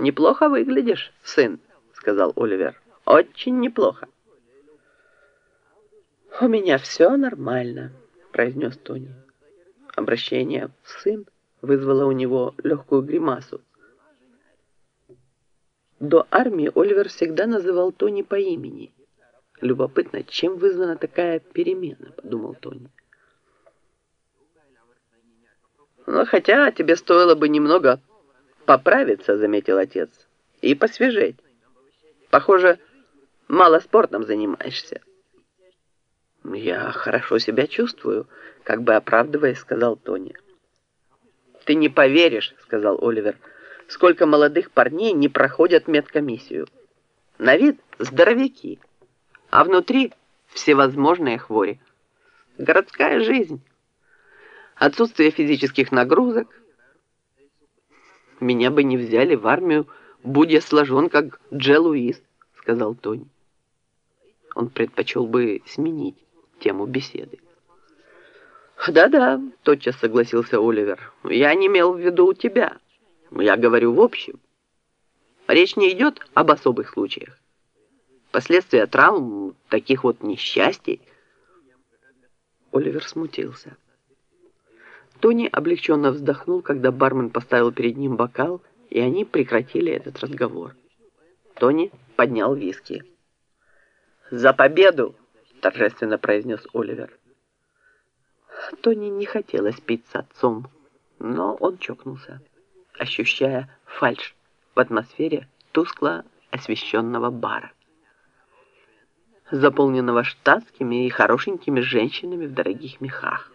«Неплохо выглядишь, сын», — сказал Оливер. «Очень неплохо». «У меня все нормально», — произнес Тони. Обращение «сын» вызвало у него легкую гримасу. До армии Оливер всегда называл Тони по имени. «Любопытно, чем вызвана такая перемена?» — подумал Тони. «Ну, хотя тебе стоило бы немного поправиться», — заметил отец, — «и посвежеть. Похоже, мало спортом занимаешься». «Я хорошо себя чувствую», — как бы оправдываясь, сказал Тони. «Ты не поверишь», — сказал Оливер, — «сколько молодых парней не проходят медкомиссию. На вид здоровяки, а внутри всевозможные хвори. Городская жизнь, отсутствие физических нагрузок. Меня бы не взяли в армию, будь я сложен, как Дже Луис», — сказал Тони. Он предпочел бы сменить тему беседы. «Да-да», — тотчас согласился Оливер. «Я не имел в виду у тебя. Я говорю в общем. Речь не идет об особых случаях. Последствия травм, таких вот несчастий». Оливер смутился. Тони облегченно вздохнул, когда бармен поставил перед ним бокал, и они прекратили этот разговор. Тони поднял виски. «За победу!» торжественно произнес Оливер. Тони не хотелось пить с отцом, но он чокнулся, ощущая фальшь в атмосфере тускло освещенного бара, заполненного штатскими и хорошенькими женщинами в дорогих мехах.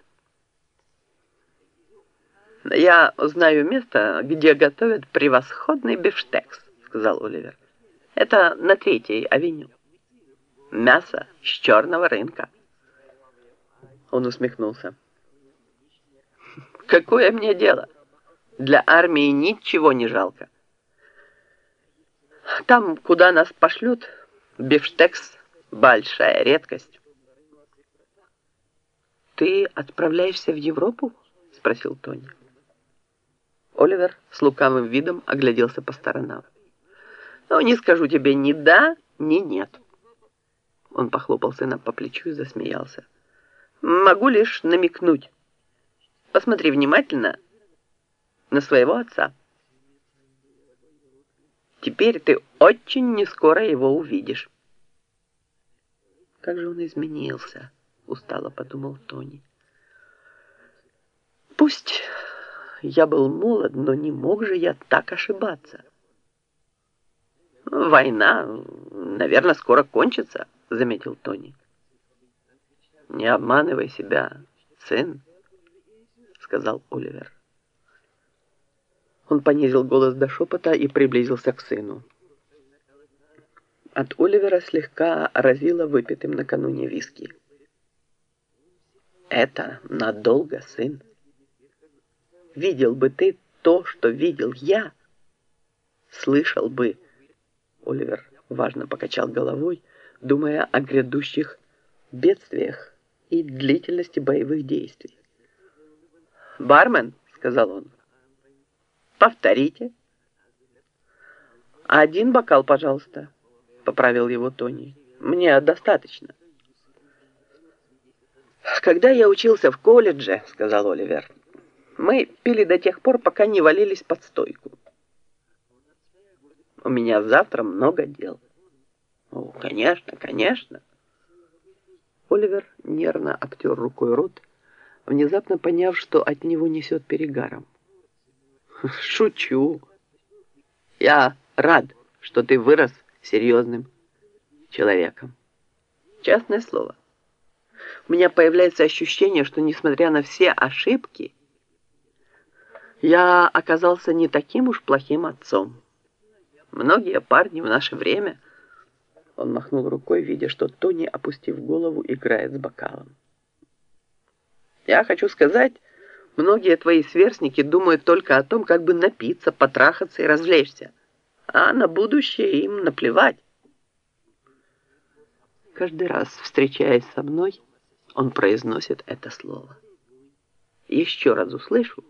«Я знаю место, где готовят превосходный бифштекс», — сказал Оливер. «Это на Третьей авеню» мясо с черного рынка. Он усмехнулся. Какое мне дело? Для армии ничего не жалко. Там, куда нас пошлют, бифштекс – большая редкость. «Ты отправляешься в Европу?» – спросил Тони. Оливер с лукавым видом огляделся по сторонам. «Ну, не скажу тебе ни да, ни нет». Он похлопал сына по плечу и засмеялся. «Могу лишь намекнуть. Посмотри внимательно на своего отца. Теперь ты очень нескоро его увидишь». «Как же он изменился?» — устало подумал Тони. «Пусть я был молод, но не мог же я так ошибаться». «Война, наверное, скоро кончится». — заметил Тони. «Не обманывай себя, сын», — сказал Оливер. Он понизил голос до шепота и приблизился к сыну. От Оливера слегка разило выпитым накануне виски. «Это надолго, сын. Видел бы ты то, что видел я, слышал бы...» Оливер важно покачал головой, — думая о грядущих бедствиях и длительности боевых действий. «Бармен», — сказал он, — «повторите». «Один бокал, пожалуйста», — поправил его Тони. «Мне достаточно». «Когда я учился в колледже», — сказал Оливер, — «мы пили до тех пор, пока не валились под стойку. У меня завтра много дел». «О, конечно, конечно!» Оливер нервно обтер рукой рот, внезапно поняв, что от него несет перегаром. «Шучу! Я рад, что ты вырос серьезным человеком. Честное слово. У меня появляется ощущение, что, несмотря на все ошибки, я оказался не таким уж плохим отцом. Многие парни в наше время – он махнул рукой, видя, что Тони, опустив голову, играет с бокалом. «Я хочу сказать, многие твои сверстники думают только о том, как бы напиться, потрахаться и развлечься, а на будущее им наплевать». Каждый раз, встречаясь со мной, он произносит это слово. Еще раз услышу,